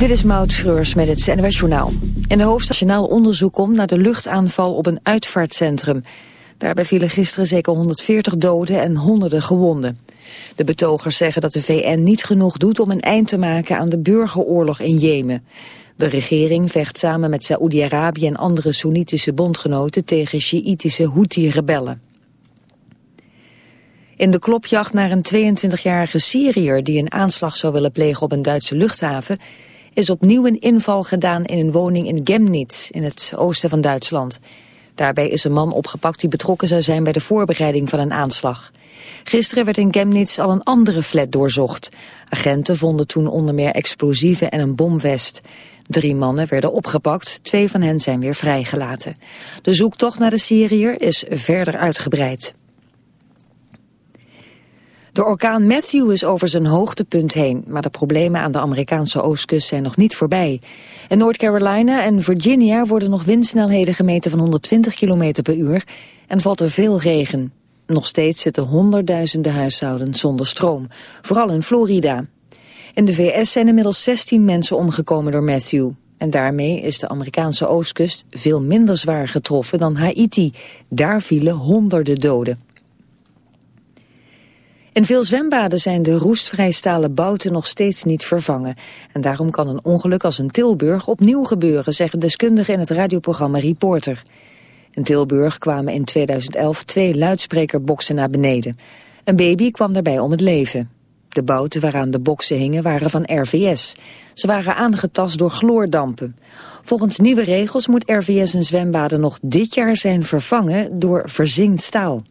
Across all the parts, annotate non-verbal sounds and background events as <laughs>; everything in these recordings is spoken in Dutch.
Dit is Maud Schreurs met het NWS Journaal. In de hoofdstad nationaal onderzoek komt naar de luchtaanval op een uitvaartcentrum. Daarbij vielen gisteren zeker 140 doden en honderden gewonden. De betogers zeggen dat de VN niet genoeg doet om een eind te maken aan de burgeroorlog in Jemen. De regering vecht samen met Saoedi-Arabië en andere Soenitische bondgenoten tegen Sjiïtische Houthi-rebellen. In de klopjacht naar een 22-jarige Syriër die een aanslag zou willen plegen op een Duitse luchthaven is opnieuw een inval gedaan in een woning in Chemnitz in het oosten van Duitsland. Daarbij is een man opgepakt die betrokken zou zijn bij de voorbereiding van een aanslag. Gisteren werd in Chemnitz al een andere flat doorzocht. Agenten vonden toen onder meer explosieven en een bomvest. Drie mannen werden opgepakt, twee van hen zijn weer vrijgelaten. De zoektocht naar de Syriër is verder uitgebreid. De orkaan Matthew is over zijn hoogtepunt heen, maar de problemen aan de Amerikaanse oostkust zijn nog niet voorbij. In North Carolina en Virginia worden nog windsnelheden gemeten van 120 km per uur en valt er veel regen. Nog steeds zitten honderdduizenden huishoudens zonder stroom, vooral in Florida. In de VS zijn inmiddels 16 mensen omgekomen door Matthew. En daarmee is de Amerikaanse oostkust veel minder zwaar getroffen dan Haiti. Daar vielen honderden doden. In veel zwembaden zijn de roestvrijstalen bouten nog steeds niet vervangen. En daarom kan een ongeluk als in Tilburg opnieuw gebeuren, zeggen deskundigen in het radioprogramma Reporter. In Tilburg kwamen in 2011 twee luidsprekerboksen naar beneden. Een baby kwam daarbij om het leven. De bouten waaraan de boksen hingen waren van RVS. Ze waren aangetast door chloordampen. Volgens nieuwe regels moet RVS een zwembaden nog dit jaar zijn vervangen door verzinkt staal.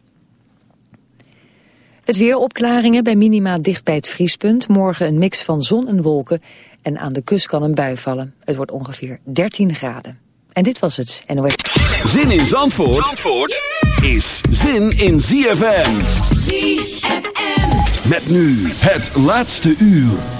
Het weer opklaringen bij minima dicht bij het vriespunt. Morgen een mix van zon en wolken. En aan de kust kan een bui vallen. Het wordt ongeveer 13 graden. En dit was het NOS. Zin in Zandvoort, Zandvoort is zin in ZFM. ZFM. Met nu het laatste uur.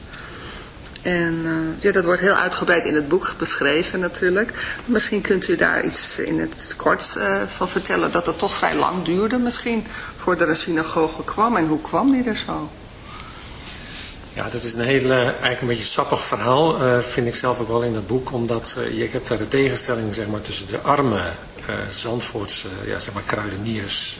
En ja, dat wordt heel uitgebreid in het boek beschreven natuurlijk. Misschien kunt u daar iets in het kort uh, van vertellen dat het toch vrij lang duurde misschien voordat de synagoge kwam. En hoe kwam die er zo? Ja, dat is een hele, eigenlijk een beetje sappig verhaal, vind ik zelf ook wel in het boek. Omdat je hebt daar de tegenstelling zeg maar, tussen de arme Zandvoortse ja, zeg maar, kruideniers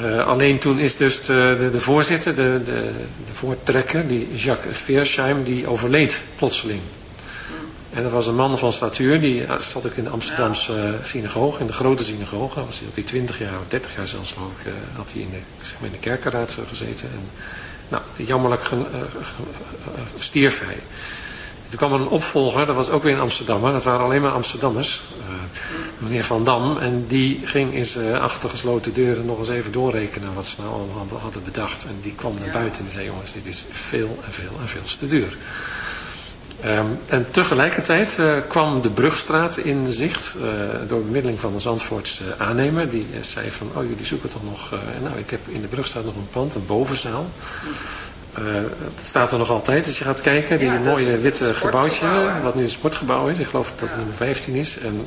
Uh, alleen toen is dus de, de, voorzitter, de, de, de, voortrekker, die Jacques Veersheim, die overleed plotseling. En dat was een man van statuur, die zat ook in de Amsterdamse uh, synagoge, in de grote synagoge. Was hij, had hij 20 jaar of 30 jaar zelfs uh, had hij in de, zeg maar in de kerkenraad gezeten. En, nou, jammerlijk stierf hij. Toen kwam er een opvolger, dat was ook weer in Amsterdam, dat waren alleen maar Amsterdammers meneer Van Dam. En die ging in zijn achtergesloten deuren nog eens even doorrekenen wat ze nou allemaal hadden bedacht. En die kwam naar buiten en zei, jongens, dit is veel en veel en veel te duur. Um, en tegelijkertijd uh, kwam de Brugstraat in zicht uh, door bemiddeling van de Zandvoortse aannemer. Die uh, zei van, oh jullie zoeken toch nog, nou ik heb in de Brugstraat nog een pand, een bovenzaal. het staat er nog altijd als je gaat kijken, die ja, mooie witte gebouwtje, wat nu een sportgebouw is. Ik geloof dat het nummer 15 is. En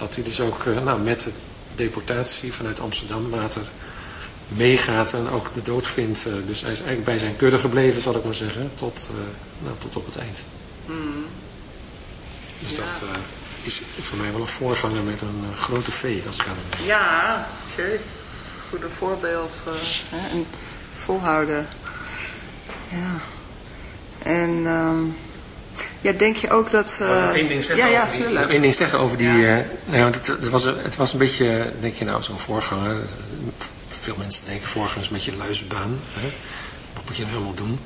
Dat hij dus ook uh, nou, met de deportatie vanuit Amsterdam later meegaat en ook de dood vindt. dus hij is eigenlijk bij zijn kudde gebleven zal ik maar zeggen. Tot, nou, tot op het eind. Mm. Dus ja. dat is voor mij wel een voorganger met een uh, grote V, als ik aan hem denk. Ja, oké. Goede voorbeeld. Uh, hè, en volhouden. Ja. En um, ja, denk je ook dat... Uh, nog één ding zeggen ja, die, nog één ding zeggen over die... Ja. nou, want het, het, was, het was een beetje, denk je nou, zo'n voorganger. Veel mensen denken voorganger is een beetje een luizenbaan. Hè? Wat moet je nou helemaal doen?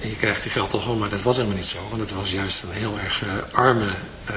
En je krijgt je geld toch wel, maar dat was helemaal niet zo. Want het was juist een heel erg uh, arme, uh,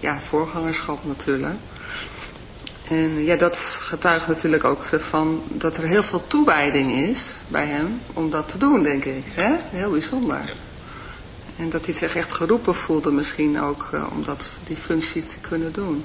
ja, voorgangerschap natuurlijk. En ja, dat getuigt natuurlijk ook van dat er heel veel toewijding is bij hem om dat te doen, denk ik. Hè? Heel bijzonder. Ja. En dat hij zich echt geroepen voelde misschien ook uh, om dat, die functie te kunnen doen.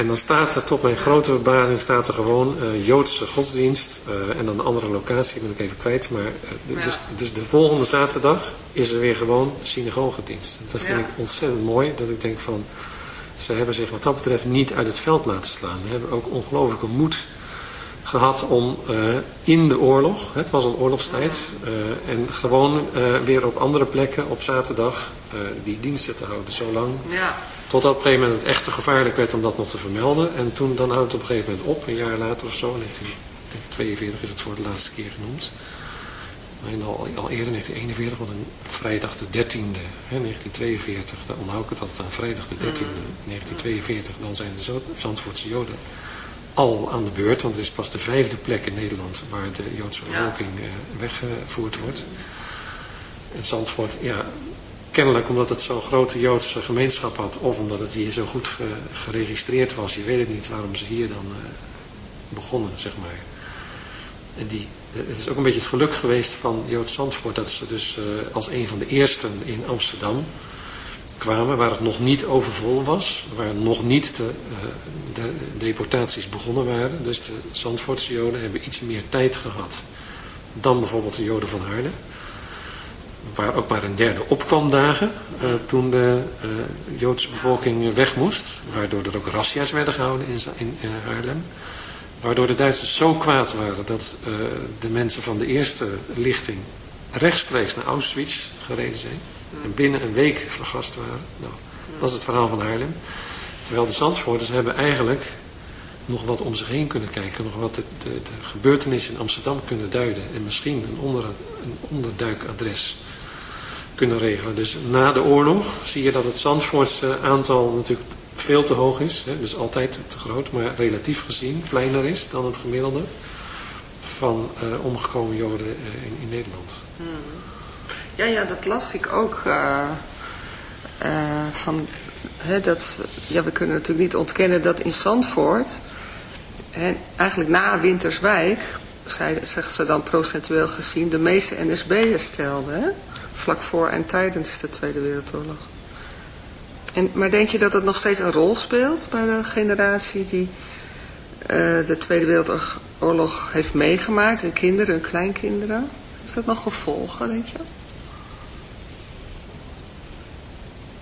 en dan staat er, tot mijn grote verbazing, staat er gewoon uh, Joodse godsdienst. Uh, en dan een andere locatie, ben ik even kwijt. Maar, uh, ja. dus, dus de volgende zaterdag is er weer gewoon synagogedienst. Dat vind ja. ik ontzettend mooi. Dat ik denk van, ze hebben zich wat dat betreft niet uit het veld laten slaan. Ze hebben ook ongelooflijke moed gehad om in de oorlog, het was een oorlogstijd, en gewoon weer op andere plekken op zaterdag die diensten te houden. Zolang ja. Totdat op een gegeven moment het echt te gevaarlijk werd om dat nog te vermelden. En toen dan houdt het op een gegeven moment op, een jaar later of zo, 1942 is het voor de laatste keer genoemd. Al, al eerder 1941, want een vrijdag de 13e, hè, 1942, dan onthoud ik het altijd aan vrijdag de 13e, 1942, dan zijn de Zandvoortse Joden al aan de beurt, want het is pas de vijfde plek in Nederland waar de Joodse bevolking ja. weggevoerd wordt. En Zandvoort, ja, kennelijk omdat het zo'n grote Joodse gemeenschap had, of omdat het hier zo goed geregistreerd was, je weet het niet waarom ze hier dan uh, begonnen, zeg maar. En die, het is ook een beetje het geluk geweest van Joods Zandvoort, dat ze dus als een van de eersten in Amsterdam kwamen, waar het nog niet overvol was, waar nog niet de, de deportaties begonnen waren. Dus de Zandvoortse Joden hebben iets meer tijd gehad dan bijvoorbeeld de Joden van Haarlem waar ook maar een derde opkwam dagen uh, toen de uh, Joodse bevolking weg moest. Waardoor er ook razzia's werden gehouden in, in Haarlem. Waardoor de Duitsers zo kwaad waren dat de mensen van de eerste lichting rechtstreeks naar Auschwitz gereden zijn. En binnen een week vergast waren. Nou, dat is het verhaal van Haarlem. Terwijl de Zandvoorters hebben eigenlijk nog wat om zich heen kunnen kijken. Nog wat de, de, gebeurtenissen in Amsterdam kunnen duiden. En misschien een, onder, een onderduikadres kunnen regelen. Dus na de oorlog zie je dat het Zandvoortse aantal natuurlijk veel te hoog is. Hè, dus altijd te groot, maar relatief gezien kleiner is dan het gemiddelde van uh, omgekomen Joden uh, in, in, Nederland. Hmm. Ja, ja, dat las ik ook uh, van, dat, ja, we kunnen natuurlijk niet ontkennen dat in Zandvoort, hè, eigenlijk na Winterswijk, zeggen ze dan procentueel gezien, de meeste NSB'ers stelden. Vlak voor en tijdens de Tweede Wereldoorlog. En, maar denk je dat het nog steeds een rol speelt bij de generatie die uh, de Tweede Wereldoorlog heeft meegemaakt, hun kinderen, hun kleinkinderen? Heeft dat nog gevolgen, denk je?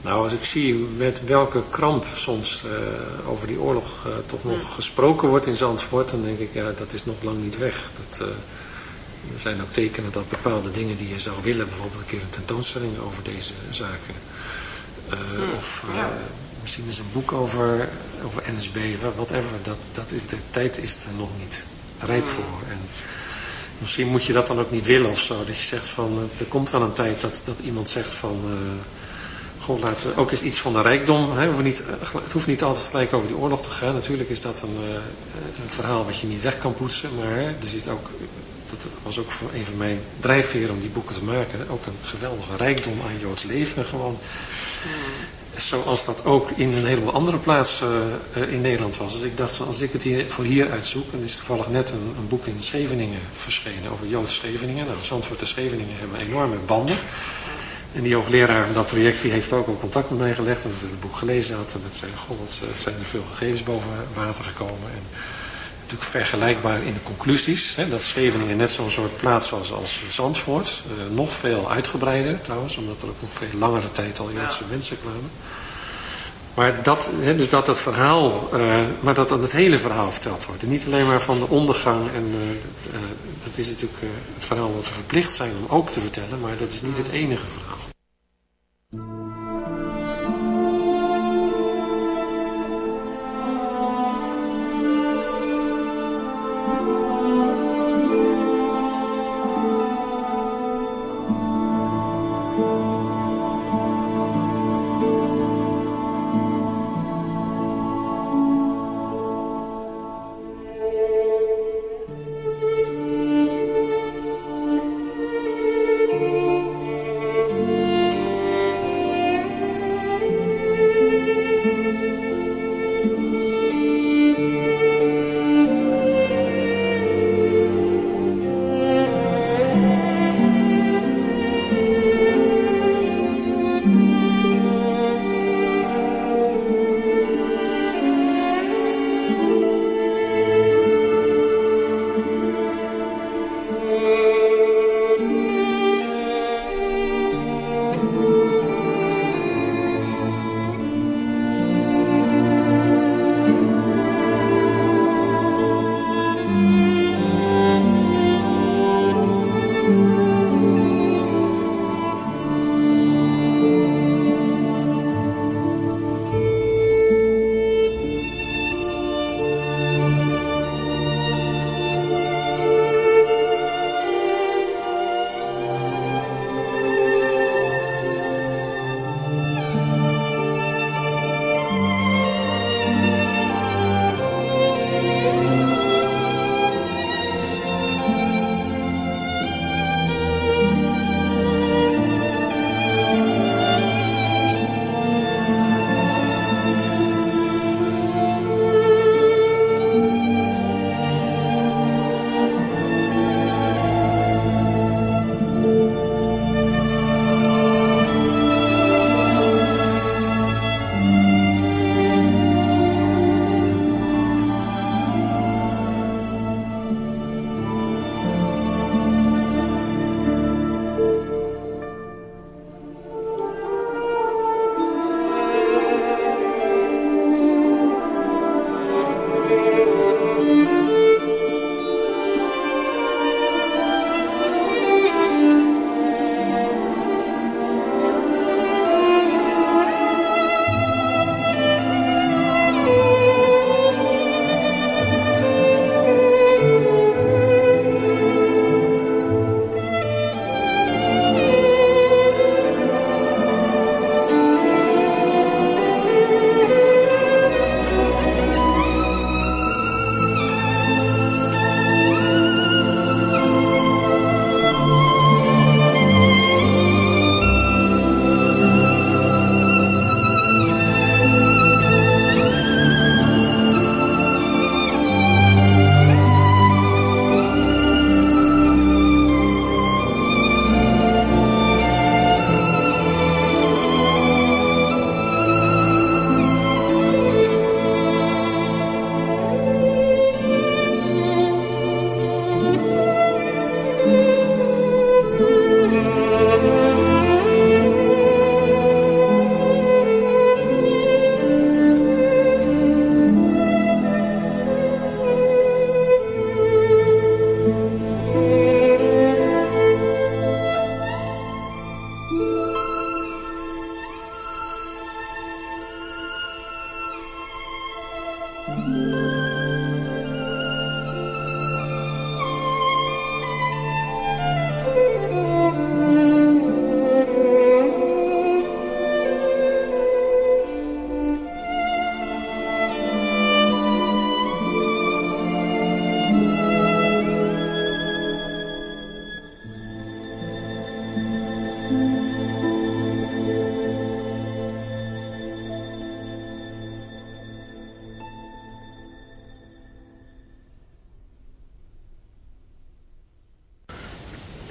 Nou, als ik zie met welke kramp soms uh, over die oorlog uh, toch nog ja. gesproken wordt in Zandvoort, dan denk ik, ja, dat is nog lang niet weg. Dat, er zijn ook tekenen dat bepaalde dingen die je zou willen, bijvoorbeeld een keer een tentoonstelling over deze zaken. Hmm, of misschien eens een boek over, over NSB, whatever. Dat, dat is, de tijd is er nog niet rijp hmm. voor. En misschien moet je dat dan ook niet willen of zo. Dat je zegt van, er komt wel een tijd dat, dat iemand zegt van... Ook eens iets van de rijkdom. Hè? Niet, het hoeft niet altijd gelijk over die oorlog te gaan. Natuurlijk is dat een, een verhaal wat je niet weg kan poetsen. Maar er zit ook dat was ook voor een van mijn drijfveren om die boeken te maken. Ook een geweldige rijkdom aan Joods leven. Gewoon. Mm. Zoals dat ook in een heleboel andere plaatsen in Nederland was. Dus ik dacht, als ik het hier voor hier uitzoek. En er is toevallig net een, een, boek in Scheveningen verschenen over Joods Scheveningen. Nou, Zandvoort en Scheveningen hebben enorme banden. En die hoogleraar van dat project die heeft ook al contact met mij gelegd. En dat hij het boek gelezen had. En dat zei, goh, wat zijn er veel gegevens boven water gekomen. En natuurlijk vergelijkbaar in de conclusies. Hè, dat Scheveningen net zo'n soort plaats was als Zandvoort. Uh, nog veel uitgebreider trouwens, omdat er ook nog veel langere tijd al Joodse ja. mensen kwamen. Maar dat, hè, dus dat het verhaal, uh, maar dat dan het hele verhaal verteld wordt. En niet alleen maar van de ondergang. En uh, dat is natuurlijk het verhaal wat we verplicht zijn om ook te vertellen. Maar dat is niet het enige verhaal.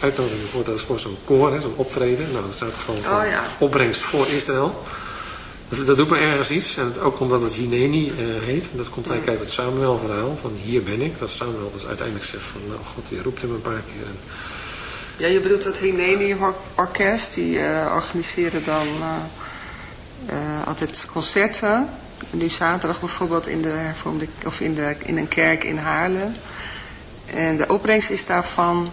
uitnodiging voor, dat is voor zo'n koor, zo'n optreden. Nou, dat staat gewoon voor oh, ja. opbrengst voor Israël. Dat, dat, doet me ergens iets. En het, ook omdat het Hineni uh, heet. En dat komt eigenlijk uit het Samuel verhaal. Van hier ben ik. Dat Samuel dus uiteindelijk zegt van nou God die roept hem een paar keer. En... Ja je bedoelt het Hineni orkest. Die uh, organiseren dan uh, altijd concerten. Nu zaterdag bijvoorbeeld in, de hervormde, of in, de, in een kerk in Haarlem. En de opbrengst is daarvan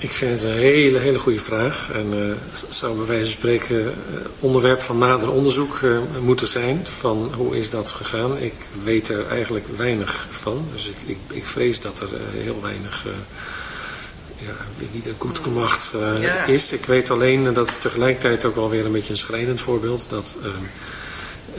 Ik vind het een hele, hele goede vraag. En uh, zou bij wijze van spreken uh, onderwerp van nader onderzoek uh, moeten zijn. Van hoe is dat gegaan? Ik weet er eigenlijk weinig van. Dus ik, ik, ik vrees dat er heel weinig ja, wie de goed gemacht uh, ja. is. Ik weet alleen, dat het tegelijkertijd ook alweer een beetje een schrijnend voorbeeld, dat uh,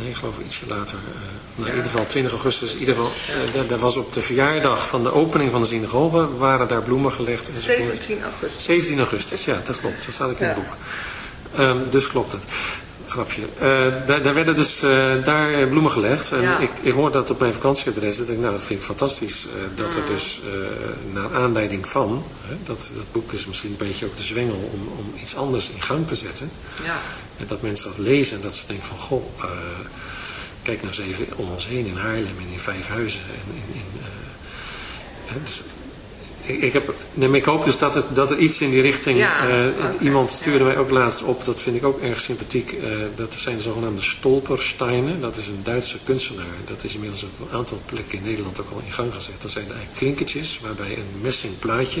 Nee, ik geloof ietsje later. Uh, nou, in ieder geval 20 augustus. In ieder geval, uh, daar was op de verjaardag van de opening van de synagoge, waren daar bloemen gelegd. 17 augustus. 17 augustus, ja, dat klopt. Dat staat ook in het boek. Um, dus klopt het. Grapje. Uh, daar, daar, werden dus daar bloemen gelegd. En ja. ik, ik hoor dat op mijn vakantieadres. Dat ik, nou, dat vind ik fantastisch. Dat er dus naar aanleiding van, dat, dat boek is misschien een beetje ook de zwengel om, om iets anders in gang te zetten. Ja. En dat mensen dat lezen en dat ze denken van, goh, kijk nou eens even om ons heen in Haarlem en in Vijfhuizen. En in, in, dus, ik, ik, heb, nee, ik hoop dus dat, het, dat er iets in die richting... Ja, uh, okay, iemand stuurde ja. mij ook laatst op, dat vind ik ook erg sympathiek. Uh, dat zijn de zogenaamde stolpersteinen. Dat is een Duitse kunstenaar. Dat is inmiddels op een aantal plekken in Nederland ook al in gang gezet. Dat zijn eigenlijk klinkertjes waarbij een messing plaatje...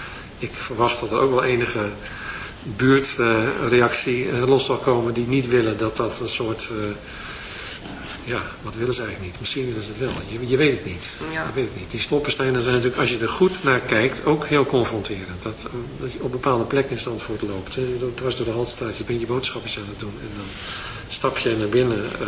ik verwacht dat er ook wel enige buurtreactie uh, los zal komen die niet willen dat dat een soort... Uh, ja, wat willen ze eigenlijk niet? Misschien willen ze het wel. Je, je weet het niet. Ja. Je weet het niet. Die stolpersteinen zijn natuurlijk, als je er goed naar kijkt, ook heel confronterend. Dat, dat je op bepaalde plekken in Zandvoort loopt. Je dwars door de Haltstraat, je bent je boodschapjes aan het doen. En dan stap je naar binnen... Uh,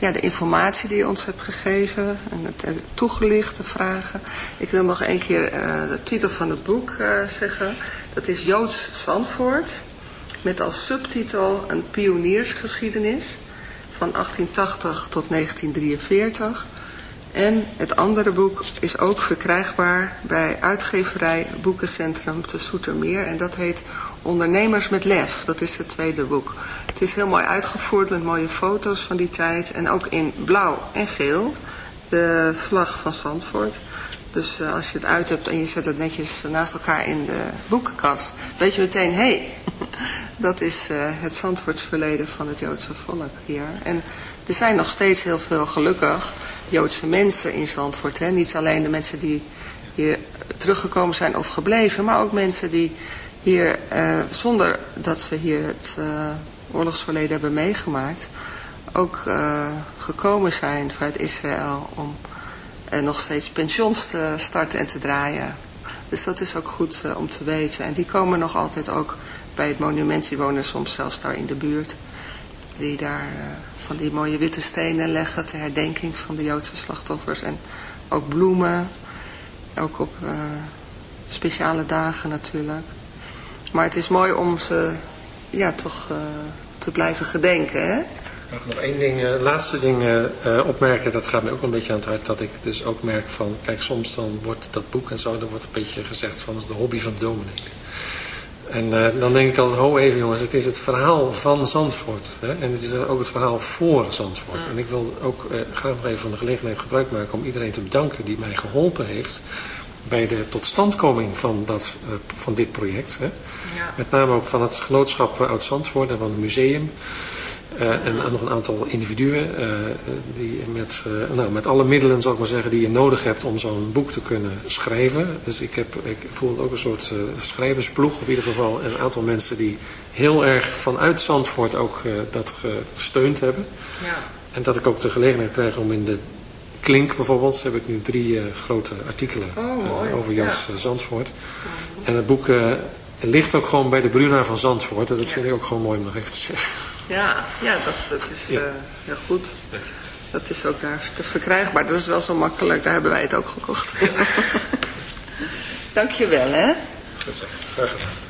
ja, de informatie die je ons hebt gegeven en het toegelicht, de vragen. Ik wil nog een keer uh, de titel van het boek uh, zeggen. Dat is Joods Zandvoort met als subtitel een pioniersgeschiedenis van 1880 tot 1943. En het andere boek is ook verkrijgbaar bij uitgeverij Boekencentrum te Soetermeer. En dat heet Ondernemers met Lef. Dat is het tweede boek. Het is heel mooi uitgevoerd met mooie foto's van die tijd. En ook in blauw en geel. De vlag van Zandvoort. Dus uh, als je het uit hebt en je zet het netjes naast elkaar in de boekenkast. Weet je meteen, hé, hey, <laughs> dat is uh, het Zandvoorts verleden van het Joodse volk hier. En er zijn nog steeds heel veel, gelukkig, Joodse mensen in Zandvoort. Hè? Niet alleen de mensen die hier teruggekomen zijn of gebleven, maar ook mensen die hier, uh, zonder dat ze hier het uh, oorlogsverleden hebben meegemaakt, ook uh, gekomen zijn vanuit Israël om nog steeds pensions te starten en te draaien. Dus dat is ook goed om te weten. En die komen nog altijd ook bij het monument, die wonen soms zelfs daar in de buurt. Die daar van die mooie witte stenen leggen ter herdenking van de Joodse slachtoffers. En ook bloemen, ook op speciale dagen natuurlijk. Maar het is mooi om ze ja, toch uh, te blijven gedenken. Hè? Mag nog één ding, laatste ding opmerken, dat gaat me ook een beetje aan het hart, dat ik dus ook merk van, kijk soms dan wordt dat boek en zo, dan wordt een beetje gezegd van, dat is de hobby van dominee. En dan denk ik altijd, ho even jongens, het is het verhaal van Zandvoort. Hè? En het is ook het verhaal voor Zandvoort. En ik wil ook graag nog even van de gelegenheid gebruik maken om iedereen te bedanken die mij geholpen heeft bij de totstandkoming van, dat, van dit project. Hè? Ja. Met name ook van het genootschap Oud-Zandvoort en van het museum. Uh, en nog een aantal individuen uh, die met, uh, nou, met alle middelen zal ik maar zeggen, die je nodig hebt om zo'n boek te kunnen schrijven. Dus ik, heb, ik voel ook een soort schrijversploeg, in ieder geval een aantal mensen die heel erg vanuit Zandvoort ook dat gesteund hebben. Ja. En dat ik ook de gelegenheid krijg om in de Klink bijvoorbeeld, heb ik nu drie grote artikelen oh, over Jans ja. Zandvoort. En het boek ligt ook gewoon bij de Bruna van Zandvoort. En dat vind ik ook gewoon mooi om nog even te zeggen. Ja, ja dat, dat is ja. Uh, heel goed. Dat is ook daar te verkrijgbaar. Dat is wel zo makkelijk. Daar hebben wij het ook gekocht. Ja. <laughs> Dank je wel, hè? Goed zo. Graag gedaan.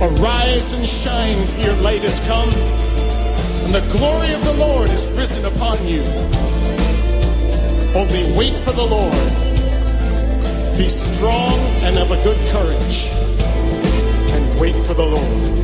Arise and shine, for your light is come, and the glory of the Lord is risen upon you. Only wait for the Lord. Be strong and of a good courage, and wait for the Lord.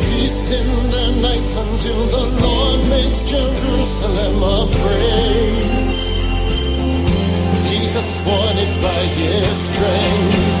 nights their nights until the Lord makes Jerusalem a praise. He has sworn it by his strength.